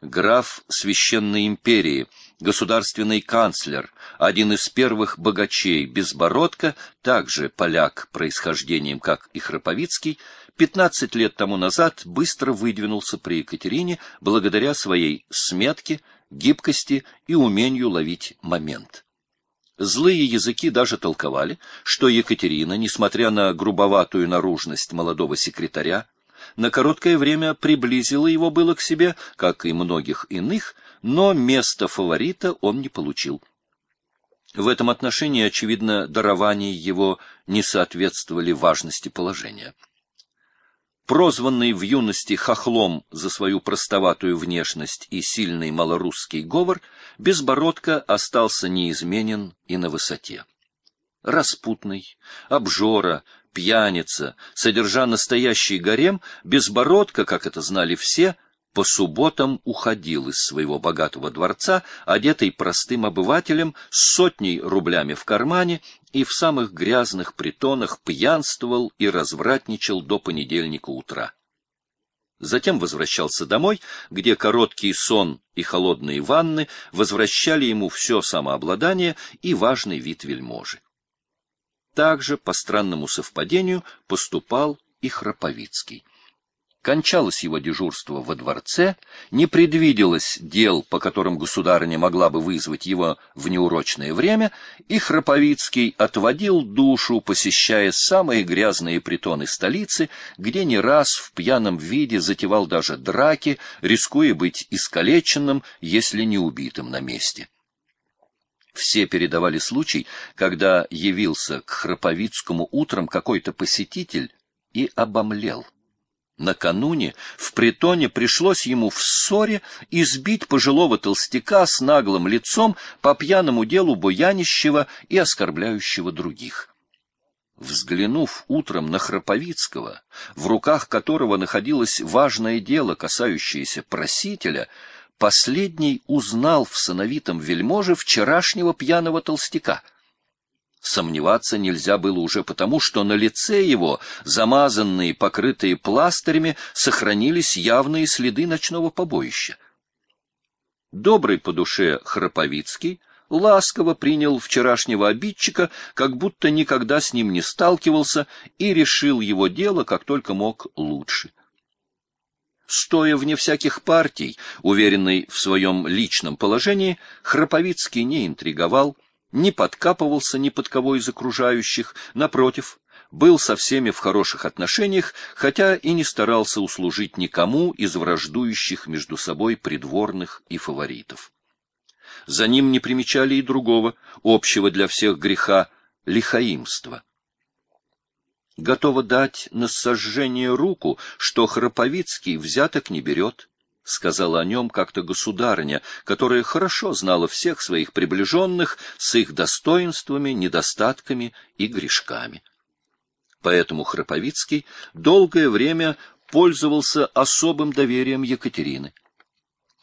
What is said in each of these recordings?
граф Священной империи, государственный канцлер, один из первых богачей Безбородко, также поляк происхождением, как и Храповицкий, 15 лет тому назад быстро выдвинулся при Екатерине благодаря своей сметке, гибкости и умению ловить момент. Злые языки даже толковали, что Екатерина, несмотря на грубоватую наружность молодого секретаря, на короткое время приблизила его было к себе, как и многих иных, но место фаворита он не получил. В этом отношении, очевидно, дарования его не соответствовали важности положения. Прозванный в юности хохлом за свою простоватую внешность и сильный малорусский говор, Безбородко остался неизменен и на высоте. Распутный, обжора, пьяница, содержа настоящий гарем, Безбородко, как это знали все, по субботам уходил из своего богатого дворца, одетый простым обывателем, с сотней рублями в кармане, и в самых грязных притонах пьянствовал и развратничал до понедельника утра. Затем возвращался домой, где короткий сон и холодные ванны возвращали ему все самообладание и важный вид вельможи. Также, по странному совпадению, поступал и Храповицкий. Кончалось его дежурство во дворце, не предвиделось дел, по которым государыня могла бы вызвать его в неурочное время, и Храповицкий отводил душу, посещая самые грязные притоны столицы, где не раз в пьяном виде затевал даже драки, рискуя быть искалеченным, если не убитым на месте. Все передавали случай, когда явился к Храповицкому утром какой-то посетитель и обомлел. Накануне в притоне пришлось ему в ссоре избить пожилого толстяка с наглым лицом по пьяному делу буянищего и оскорбляющего других. Взглянув утром на Храповицкого, в руках которого находилось важное дело, касающееся просителя, последний узнал в сыновитом вельможе вчерашнего пьяного толстяка — Сомневаться нельзя было уже потому, что на лице его, замазанные, покрытые пластырями, сохранились явные следы ночного побоища. Добрый по душе Храповицкий ласково принял вчерашнего обидчика, как будто никогда с ним не сталкивался, и решил его дело, как только мог, лучше. Стоя вне всяких партий, уверенный в своем личном положении, Храповицкий не интриговал, не подкапывался ни под кого из окружающих, напротив, был со всеми в хороших отношениях, хотя и не старался услужить никому из враждующих между собой придворных и фаворитов. За ним не примечали и другого, общего для всех греха, лихаимства. Готова дать на сожжение руку, что Храповицкий взяток не берет, сказала о нем как-то государыня, которая хорошо знала всех своих приближенных с их достоинствами, недостатками и грешками. Поэтому Храповицкий долгое время пользовался особым доверием Екатерины.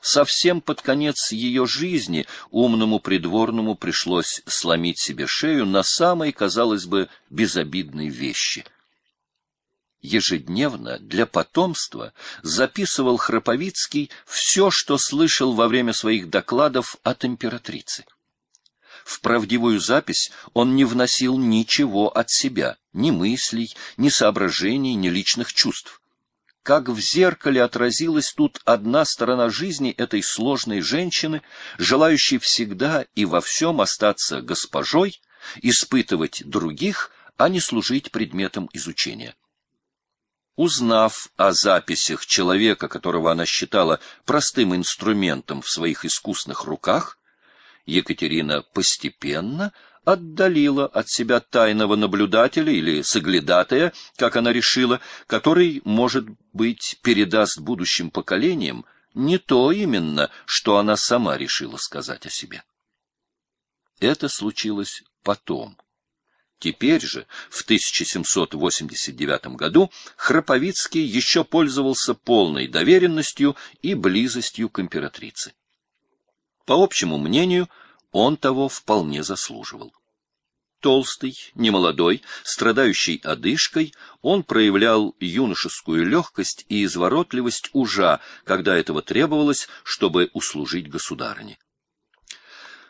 Совсем под конец ее жизни умному придворному пришлось сломить себе шею на самой, казалось бы, безобидной вещи — ежедневно для потомства записывал Храповицкий все, что слышал во время своих докладов от императрицы. В правдивую запись он не вносил ничего от себя, ни мыслей, ни соображений, ни личных чувств. Как в зеркале отразилась тут одна сторона жизни этой сложной женщины, желающей всегда и во всем остаться госпожой, испытывать других, а не служить предметом изучения. Узнав о записях человека, которого она считала простым инструментом в своих искусных руках, Екатерина постепенно отдалила от себя тайного наблюдателя или соглядатая, как она решила, который, может быть, передаст будущим поколениям не то именно, что она сама решила сказать о себе. Это случилось потом. Теперь же, в 1789 году, Храповицкий еще пользовался полной доверенностью и близостью к императрице. По общему мнению, он того вполне заслуживал. толстый, немолодой, страдающий одышкой, он проявлял юношескую легкость и изворотливость ужа, когда этого требовалось, чтобы услужить государыне.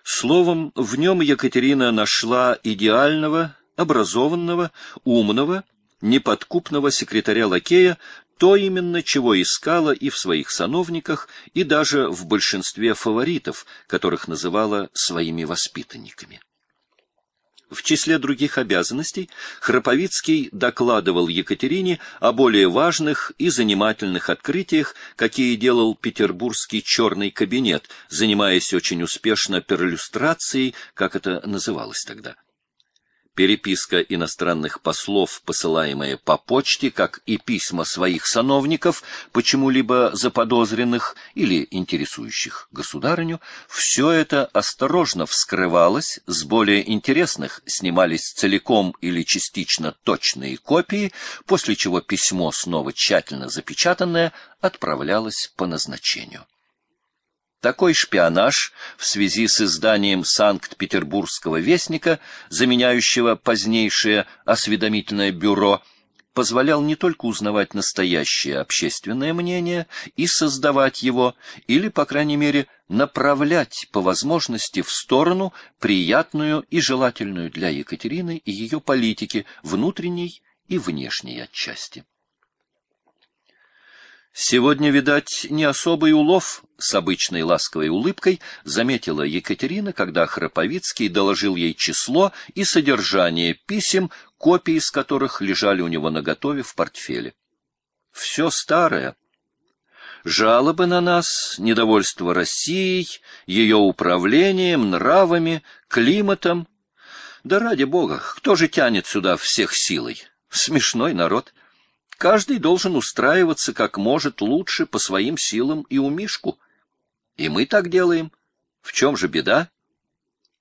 Словом, в нем Екатерина нашла идеального, образованного, умного, неподкупного секретаря-лакея, то именно, чего искала и в своих сановниках, и даже в большинстве фаворитов, которых называла своими воспитанниками. В числе других обязанностей Храповицкий докладывал Екатерине о более важных и занимательных открытиях, какие делал петербургский черный кабинет, занимаясь очень успешно перлюстрацией, как это называлось тогда переписка иностранных послов, посылаемая по почте, как и письма своих сановников, почему-либо заподозренных или интересующих государыню, все это осторожно вскрывалось, с более интересных снимались целиком или частично точные копии, после чего письмо, снова тщательно запечатанное, отправлялось по назначению. Такой шпионаж в связи с изданием Санкт-Петербургского вестника, заменяющего позднейшее осведомительное бюро, позволял не только узнавать настоящее общественное мнение и создавать его, или, по крайней мере, направлять по возможности в сторону, приятную и желательную для Екатерины и ее политики, внутренней и внешней отчасти. Сегодня, видать, не особый улов, с обычной ласковой улыбкой заметила Екатерина, когда Храповицкий доложил ей число и содержание писем, копии из которых лежали у него наготове в портфеле. Все старое. Жалобы на нас, недовольство Россией, ее управлением, нравами, климатом. Да ради бога, кто же тянет сюда всех силой? Смешной народ. Каждый должен устраиваться как может лучше по своим силам и умишку. И мы так делаем. В чем же беда?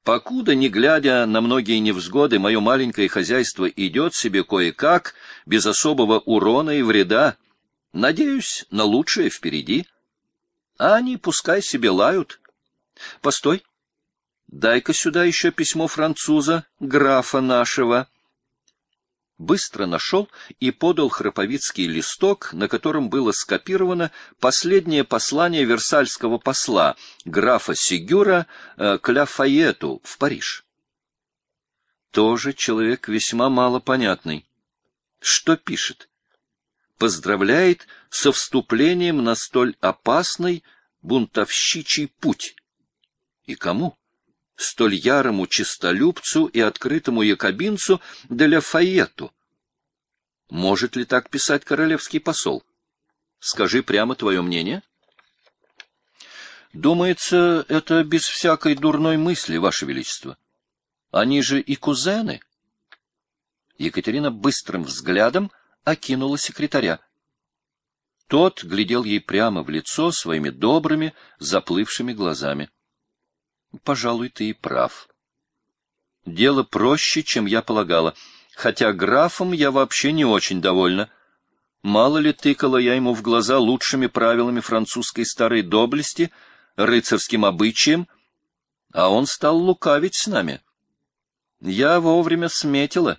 Покуда, не глядя на многие невзгоды, мое маленькое хозяйство идет себе кое-как, без особого урона и вреда. Надеюсь, на лучшее впереди. А они пускай себе лают. Постой. Дай-ка сюда еще письмо француза, графа нашего быстро нашел и подал храповицкий листок, на котором было скопировано последнее послание версальского посла, графа Сигюра, э, к Ляфаету в Париж. Тоже человек весьма малопонятный. Что пишет? Поздравляет со вступлением на столь опасный бунтовщичий путь. И кому? Столь ярому чистолюбцу и открытому якобинцу де Ляфаету. Может ли так писать королевский посол? Скажи прямо твое мнение. Думается, это без всякой дурной мысли, Ваше Величество. Они же и кузены. Екатерина быстрым взглядом окинула секретаря. Тот глядел ей прямо в лицо своими добрыми, заплывшими глазами. Пожалуй, ты и прав. Дело проще, чем я полагала, хотя графом я вообще не очень довольна. Мало ли тыкала я ему в глаза лучшими правилами французской старой доблести, рыцарским обычаем, а он стал лукавить с нами. Я вовремя сметила.